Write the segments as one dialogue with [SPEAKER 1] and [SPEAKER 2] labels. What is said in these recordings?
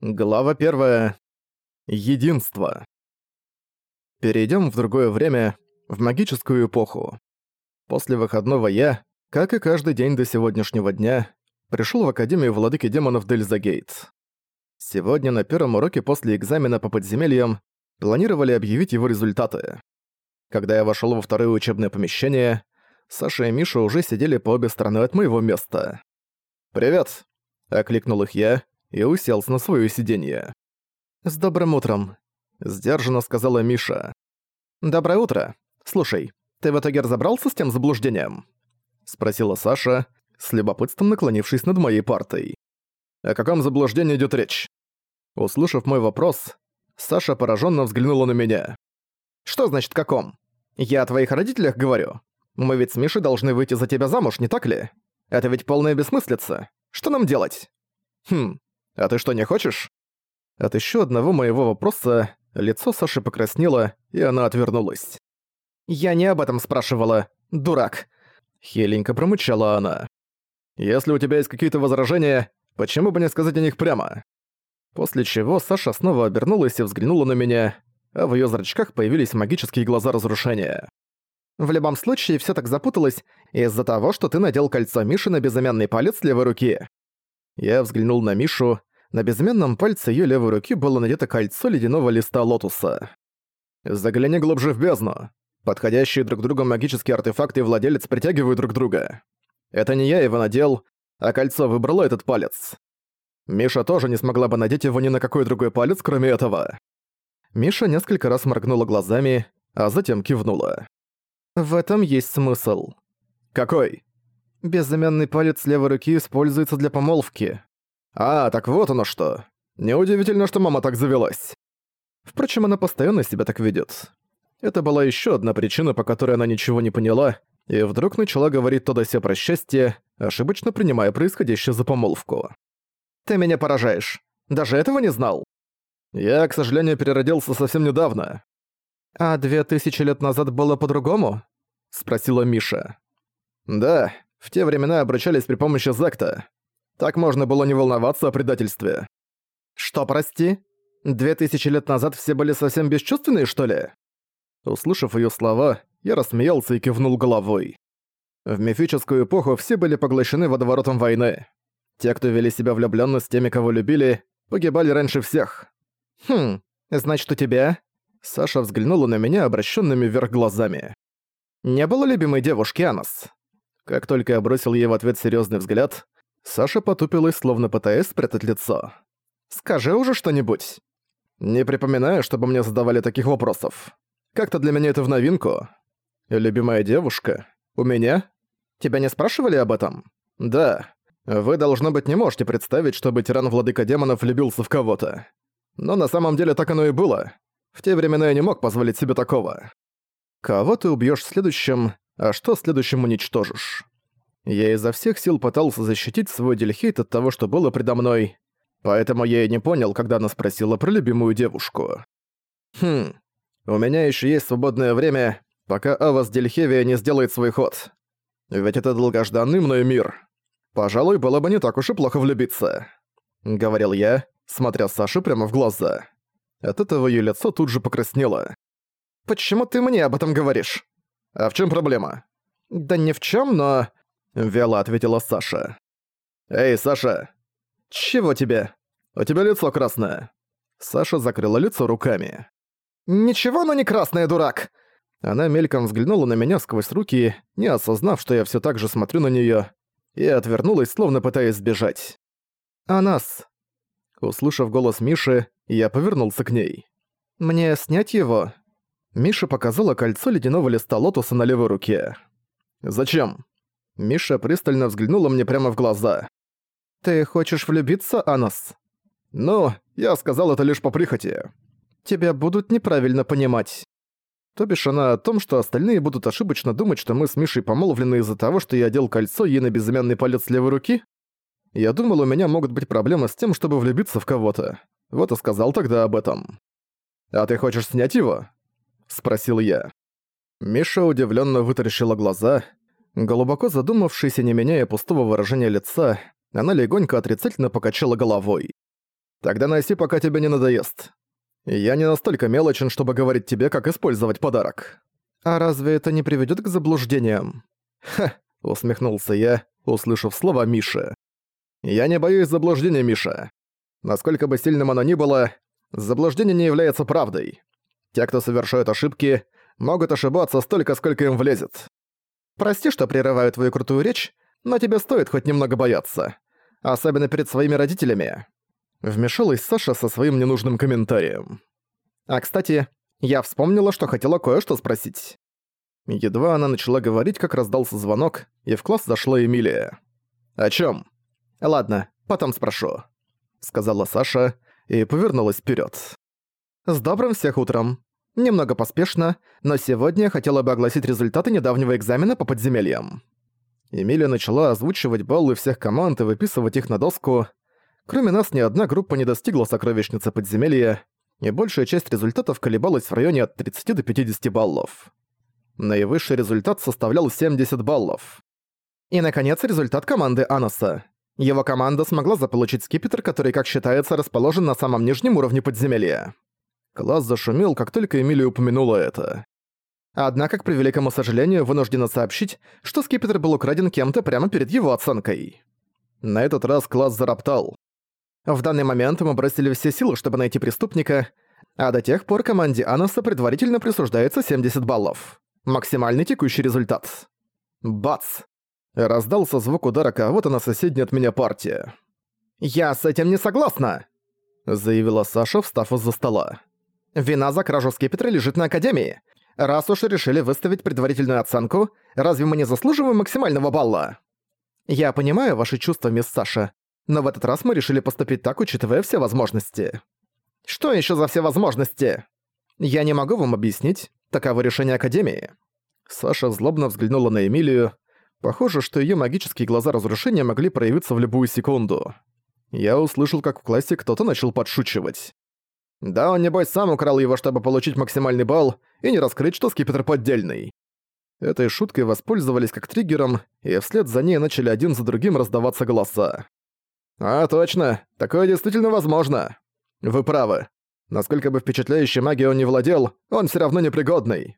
[SPEAKER 1] Глава первая. Единство. Перейдем в другое время, в магическую эпоху. После выходного я, как и каждый день до сегодняшнего дня, пришел в Академию Владыки Демонов Дельзагейт. Сегодня на первом уроке после экзамена по подземельям планировали объявить его результаты. Когда я вошел во второе учебное помещение, Саша и Миша уже сидели по обе стороны от моего места. «Привет!» — окликнул их я, и уселся на своё сиденье. «С добрым утром», — сдержанно сказала Миша. «Доброе утро. Слушай, ты в итоге разобрался с тем заблуждением?» — спросила Саша, с любопытством наклонившись над моей партой. «О каком заблуждении идёт речь?» Услышав мой вопрос, Саша поражённо взглянула на меня. «Что значит каком? Я о твоих родителях говорю. Мы ведь с Мишей должны выйти за тебя замуж, не так ли? Это ведь полная бессмыслица. Что нам делать?» «Хм, «А ты что, не хочешь?» От еще одного моего вопроса лицо Саши покраснело, и она отвернулась. «Я не об этом спрашивала, дурак!» Хиленько промычала она. «Если у тебя есть какие-то возражения, почему бы не сказать о них прямо?» После чего Саша снова обернулась и взглянула на меня, а в её зрачках появились магические глаза разрушения. «В любом случае, всё так запуталось из-за того, что ты надел кольцо Миши на безымянный палец левой руки». Я взглянул на Мишу, на безымянном пальце её левой руки было надето кольцо ледяного листа лотуса. «Загляни глубже в бездну. Подходящие друг другу магические артефакты и владелец притягивают друг друга. Это не я его надел, а кольцо выбрало этот палец. Миша тоже не смогла бы надеть его ни на какой другой палец, кроме этого». Миша несколько раз моргнула глазами, а затем кивнула. «В этом есть смысл». «Какой?» «Безымянный палец левой руки используется для помолвки. А, так вот оно что. Неудивительно, что мама так завелась. Впрочем, она постоянно себя так ведет. Это была еще одна причина, по которой она ничего не поняла, и вдруг начала говорить то да сё про счастье, ошибочно принимая происходящее за помолвку. «Ты меня поражаешь. Даже этого не знал?» «Я, к сожалению, переродился совсем недавно». «А две тысячи лет назад было по-другому?» — спросила Миша. «Да, в те времена обращались при помощи Закта. Так можно было не волноваться о предательстве. «Что, прости? Две тысячи лет назад все были совсем бесчувственные, что ли?» Услышав её слова, я рассмеялся и кивнул головой. В мифическую эпоху все были поглощены водоворотом войны. Те, кто вели себя влюблённо с теми, кого любили, погибали раньше всех. «Хм, значит, у тебя...» Саша взглянула на меня обращёнными вверх глазами. «Не было любимой девушки, Анос?» Как только я бросил ей в ответ серьёзный взгляд, Саша потупилась, словно пытаясь спрятать лицо. «Скажи уже что-нибудь». «Не припоминаю, чтобы мне задавали таких вопросов. Как-то для меня это в новинку. Любимая девушка? У меня? Тебя не спрашивали об этом? Да. Вы, должно быть, не можете представить, чтобы тиран-владыка демонов влюбился в кого-то. Но на самом деле так оно и было. В те времена я не мог позволить себе такого. Кого ты убьёшь следующим, а что следующим уничтожишь? Я изо всех сил пытался защитить свой дельхейт от того, что было предо мной, поэтому я и не понял, когда она спросила про любимую девушку. Хм, у меня еще есть свободное время, пока Авас Дельхевия не сделает свой ход. Ведь это долгожданный мной мир. Пожалуй, было бы не так уж и плохо влюбиться. Говорил я, смотря Саше прямо в глаза. От этого её лицо тут же покраснело. «Почему ты мне об этом говоришь?» «А в чем проблема?» «Да ни в чем, но...» Вяло ответила Саша. «Эй, Саша!» «Чего тебе? У тебя лицо красное!» Саша закрыла лицо руками. «Ничего, но не красное, дурак!» Она мельком взглянула на меня сквозь руки, не осознав, что я все так же смотрю на нее, и отвернулась, словно пытаясь сбежать. «А нас?» Услышав голос Миши, я повернулся к ней. «Мне снять его?» Миша показала кольцо ледяного листа лотоса на левой руке. «Зачем?» Миша пристально взглянула мне прямо в глаза. «Ты хочешь влюбиться, Анас?» «Ну, я сказал это лишь по прихоти. Тебя будут неправильно понимать». То бишь она о том, что остальные будут ошибочно думать, что мы с Мишей помолвлены из-за того, что я одел кольцо ей на безымянный палец левой руки? Я думал, у меня могут быть проблемы с тем, чтобы влюбиться в кого-то. Вот и сказал тогда об этом. «А ты хочешь снять его?» — спросил я. Миша удивленно вытаращила глаза, Глубоко задумавшись и не меняя пустого выражения лица, она легонько отрицательно покачала головой. Тогда носи, пока тебе не надоест. Я не настолько мелочен, чтобы говорить тебе, как использовать подарок. А разве это не приведёт к заблуждениям? Ха, усмехнулся я, услышав слова Миши. Я не боюсь заблуждения, Миша. Насколько бы сильным оно ни было, заблуждение не является правдой. Те, кто совершают ошибки, могут ошибаться столько, сколько им влезет. Прости, что прерываю твою крутую речь, но тебе стоит хоть немного бояться. Особенно перед своими родителями. Вмешалась Саша со своим ненужным комментарием. А кстати, я вспомнила, что хотела кое-что спросить. Едва она начала говорить, как раздался звонок, и в класс зашла Эмилия. «О чём?» «Ладно, потом спрошу», — сказала Саша и повернулась вперед. «С добрым всех утром. Немного поспешно, но сегодня я хотела бы огласить результаты недавнего экзамена по подземельям». Эмилия начала озвучивать баллы всех команд и выписывать их на доску. Кроме нас, ни одна группа не достигла сокровищницы подземелья, и большая часть результатов колебалась в районе от 30 до 50 баллов. Наивысший результат составлял 70 баллов. И, наконец, результат команды Аноса. Его команда смогла заполучить скипетр, который, как считается, расположен на самом нижнем уровне подземелья. Класс зашумел, как только Эмилия упомянула это. Однако, к превеликому сожалению, вынуждена сообщить, что скипетр был украден кем-то прямо перед его оценкой. На этот раз класс зароптал. В данный момент мы бросили все силы, чтобы найти преступника, а до тех пор команде Аноса предварительно присуждается 70 баллов. Максимальный текущий результат. Бац! Раздался звук удара кого-то на соседней от меня партии. «Я с этим не согласна!» заявила Саша, встав из-за стола. «Вина за кражу скипетра лежит на Академии. Раз уж решили выставить предварительную оценку, разве мы не заслуживаем максимального балла?» «Я понимаю ваши чувства, мисс Саша, но в этот раз мы решили поступить так, учитывая все возможности». «Что еще за все возможности?» «Я не могу вам объяснить. Таково решение Академии». Саша злобно взглянула на Эмилию, Похоже, что её магические глаза разрушения могли проявиться в любую секунду. Я услышал, как в классе кто-то начал подшучивать. Да, он небось сам украл его, чтобы получить максимальный балл и не раскрыть, что скипетр поддельный. Этой шуткой воспользовались как триггером, и вслед за ней начали один за другим раздаваться голоса. «А, точно, такое действительно возможно. Вы правы. Насколько бы впечатляющей магией он не владел, он всё равно непригодный.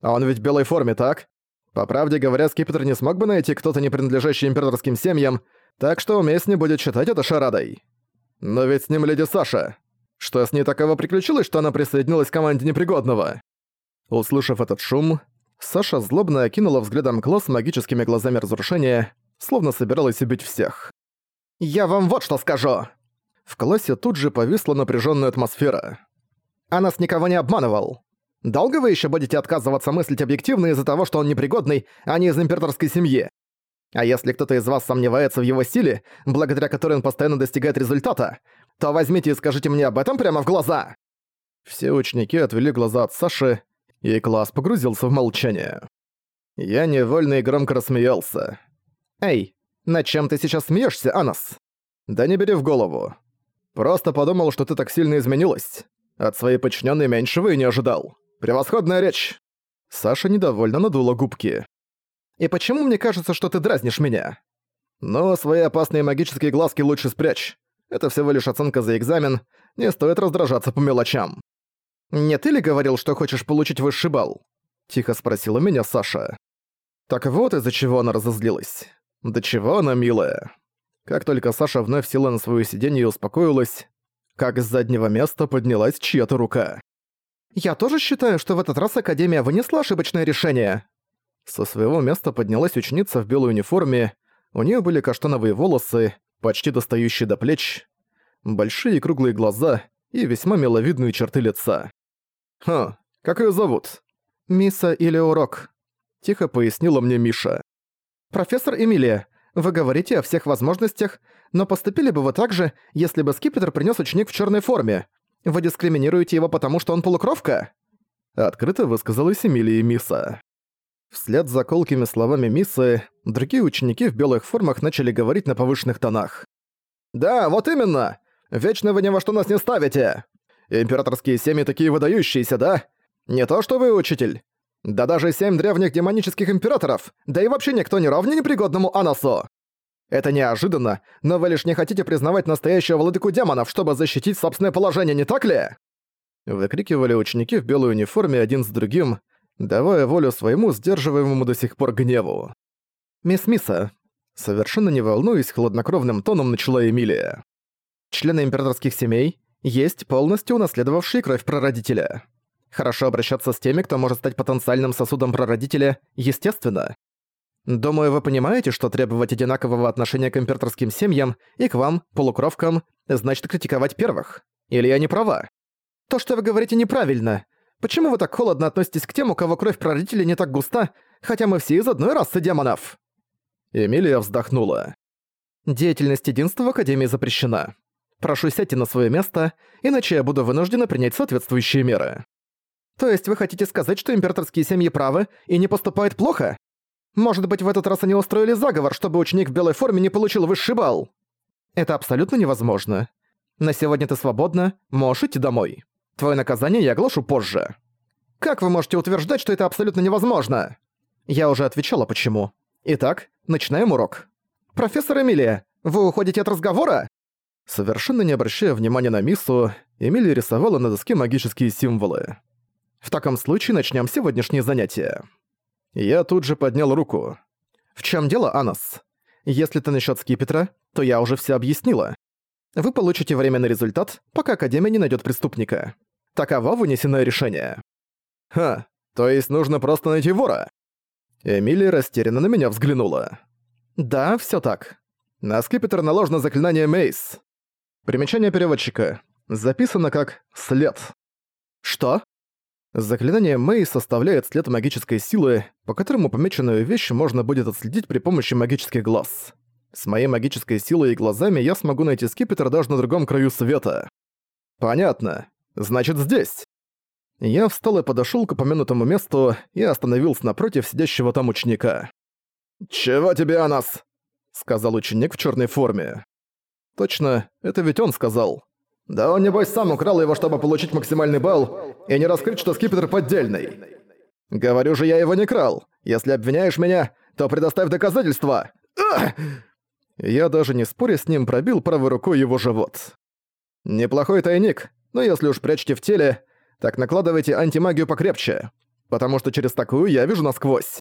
[SPEAKER 1] А он ведь в белой форме, так? По правде говоря, скипетр не смог бы найти кто-то не принадлежащий императорским семьям, так что уместнее будет считать это шарадой. Но ведь с ним леди Саша. Что с ней такого приключилось, что она присоединилась к команде непригодного? Услышав этот шум, Саша злобно окинула взглядом класс магическими глазами разрушения, словно собиралась убить всех. «Я вам вот что скажу!» В классе тут же повисла напряженная атмосфера. «А нас никого не обманывал. Долго вы еще будете отказываться мыслить объективно из-за того, что он непригодный, а не из императорской семьи? А если кто-то из вас сомневается в его силе, благодаря которой он постоянно достигает результата, то возьмите и скажите мне об этом прямо в глаза!» Все ученики отвели глаза от Саши, и класс погрузился в молчание. Я невольно и громко рассмеялся. «Эй, над чем ты сейчас смеешься, Анас?» «Да не бери в голову. Просто подумал, что ты так сильно изменилась. От своей подчиненной меньшего и не ожидал. Превосходная речь!» Саша недовольно надула губки. «И почему мне кажется, что ты дразнишь меня?» «Но свои опасные магические глазки лучше спрячь. Это всего лишь оценка за экзамен, не стоит раздражаться по мелочам». «Не ты ли говорил, что хочешь получить высший балл?» Тихо спросила меня Саша. Так вот из-за чего она разозлилась. Да чего она милая. Как только Саша вновь села на свое сиденье и успокоилась, как с заднего места поднялась чья-то рука. «Я тоже считаю, что в этот раз Академия вынесла ошибочное решение». Со своего места поднялась ученица в белой униформе, у нее были каштановые волосы, почти достающие до плеч, большие круглые глаза и весьма миловидные черты лица. «Хм, как ее зовут?» «Миса или урок», — тихо пояснила мне Миша. «Профессор Эмилия, вы говорите о всех возможностях, но поступили бы вы так же, если бы скипетр принес ученик в черной форме. Вы дискриминируете его потому, что он полукровка?» Открыто высказалась Эмилия Миса. Вслед за колкими словами Мисы, другие ученики в белых формах начали говорить на повышенных тонах. «Да, вот именно! Вечно вы ни во что нас не ставите! Императорские семьи такие выдающиеся, да? Не то что вы, учитель! Да даже семь древних демонических императоров, да и вообще никто не равнее непригодному Анасу!» Это неожиданно, но вы лишь не хотите признавать настоящего владыку демонов, чтобы защитить собственное положение, не так ли?» Выкрикивали ученики в белой униформе один с другим, давая волю своему сдерживаемому до сих пор гневу. «Мисс Миса», совершенно не волнуясь, хладнокровным тоном начала Эмилия. «Члены императорских семей есть полностью унаследовавшие кровь прародителя. Хорошо обращаться с теми, кто может стать потенциальным сосудом прародителя, естественно. Думаю, вы понимаете, что требовать одинакового отношения к императорским семьям и к вам, полукровкам, значит критиковать первых. Или я не права? То, что вы говорите, неправильно. Почему вы так холодно относитесь к тем, у кого кровь прародителя не так густа, хотя мы все из одной расы демонов?» Эмилия вздохнула. «Деятельность единства в Академии запрещена. Прошу сядьте на свое место, иначе я буду вынуждена принять соответствующие меры». «То есть вы хотите сказать, что императорские семьи правы и не поступают плохо? Может быть, в этот раз они устроили заговор, чтобы ученик в белой форме не получил высший балл?» «Это абсолютно невозможно. На сегодня ты свободна, можешь идти домой. Твое наказание я оглашу позже». «Как вы можете утверждать, что это абсолютно невозможно?» Я уже отвечала, почему. Итак, начинаем урок. «Профессор Эмилия, вы уходите от разговора?» Совершенно не обращая внимания на Миссу, Эмилия рисовала на доске магические символы. «В таком случае начнем сегодняшнее занятие». Я тут же поднял руку. «В чем дело, Анас? Если ты насчет скипетра, то я уже все объяснила. Вы получите временный результат, пока Академия не найдет преступника. Таково вынесенное решение». «Ха, то есть нужно просто найти вора?» Эмилия растерянно на меня взглянула. «Да, все так. На скипетр наложено заклинание Мейс. Примечание переводчика. Записано как «след». Что? Заклинание Мэй составляет след магической силы, по которому помеченную вещь можно будет отследить при помощи магических глаз. С моей магической силой и глазами я смогу найти скипетр даже на другом краю света. Понятно. Значит, здесь. Я встал и подошёл к упомянутому месту и остановился напротив сидящего там ученика. «Чего тебе, Анас?» — сказал ученик в чёрной форме. Точно, это ведь он сказал. Да он, небось, сам украл его, чтобы получить максимальный балл, и не раскрыть, что скипетр поддельный. Говорю же, я его не крал. Если обвиняешь меня, то предоставь доказательства. Ах! Я даже не споря с ним пробил правой рукой его живот. Неплохой тайник, но если уж прячете в теле, так накладывайте антимагию покрепче, потому что через такую я вижу насквозь.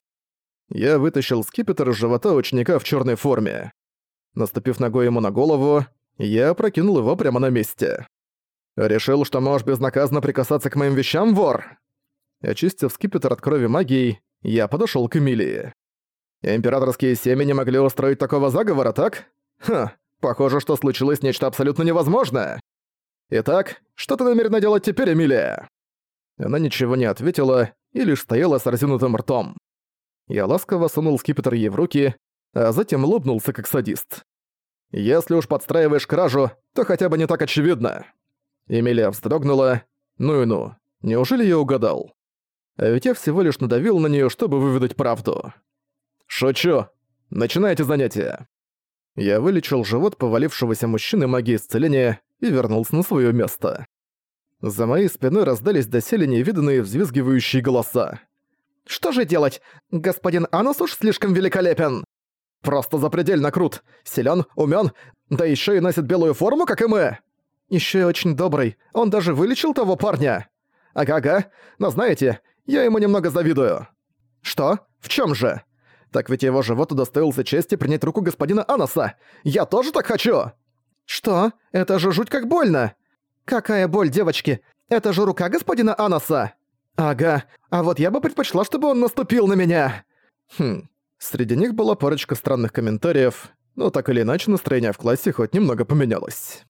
[SPEAKER 1] Я вытащил скипетр из живота ученика в черной форме. Наступив ногой ему на голову, я прокинул его прямо на месте. «Решил, что можешь безнаказанно прикасаться к моим вещам, вор?» Очистив скипетр от крови магии, я подошёл к Эмилии. «Императорские семьи не могли устроить такого заговора, так? Ха, похоже, что случилось нечто абсолютно невозможное. Итак, что ты намерена делать теперь, Эмилия?» Она ничего не ответила и лишь стояла с разинутым ртом. Я ласково сунул скипетр ей в руки, а затем улыбнулся как садист. «Если уж подстраиваешь кражу, то хотя бы не так очевидно». Эмилия вздрогнула. «Ну и ну, неужели я угадал?» А ведь я всего лишь надавил на неё, чтобы выведать правду. «Шучу. Начинайте занятие». Я вылечил живот повалившегося мужчины магии исцеления и вернулся на своё место. За моей спиной раздались доселе невиданные взвизгивающие голоса. «Что же делать? Господин Анус уж слишком великолепен!» Просто запредельно крут. Силен, умен, да еще и носит белую форму, как и мы. Еще и очень добрый. Он даже вылечил того парня. Ага-ага. Но знаете, я ему немного завидую. Что? В чем же? Так ведь его живот удостоился чести принять руку господина Анаса. Я тоже так хочу. Что? Это же жуть как больно. Какая боль, девочки? Это же рука господина Анаса. Ага. А вот я бы предпочла, чтобы он наступил на меня. Хм. Среди них была парочка странных комментариев, но так или иначе настроение в классе хоть немного поменялось.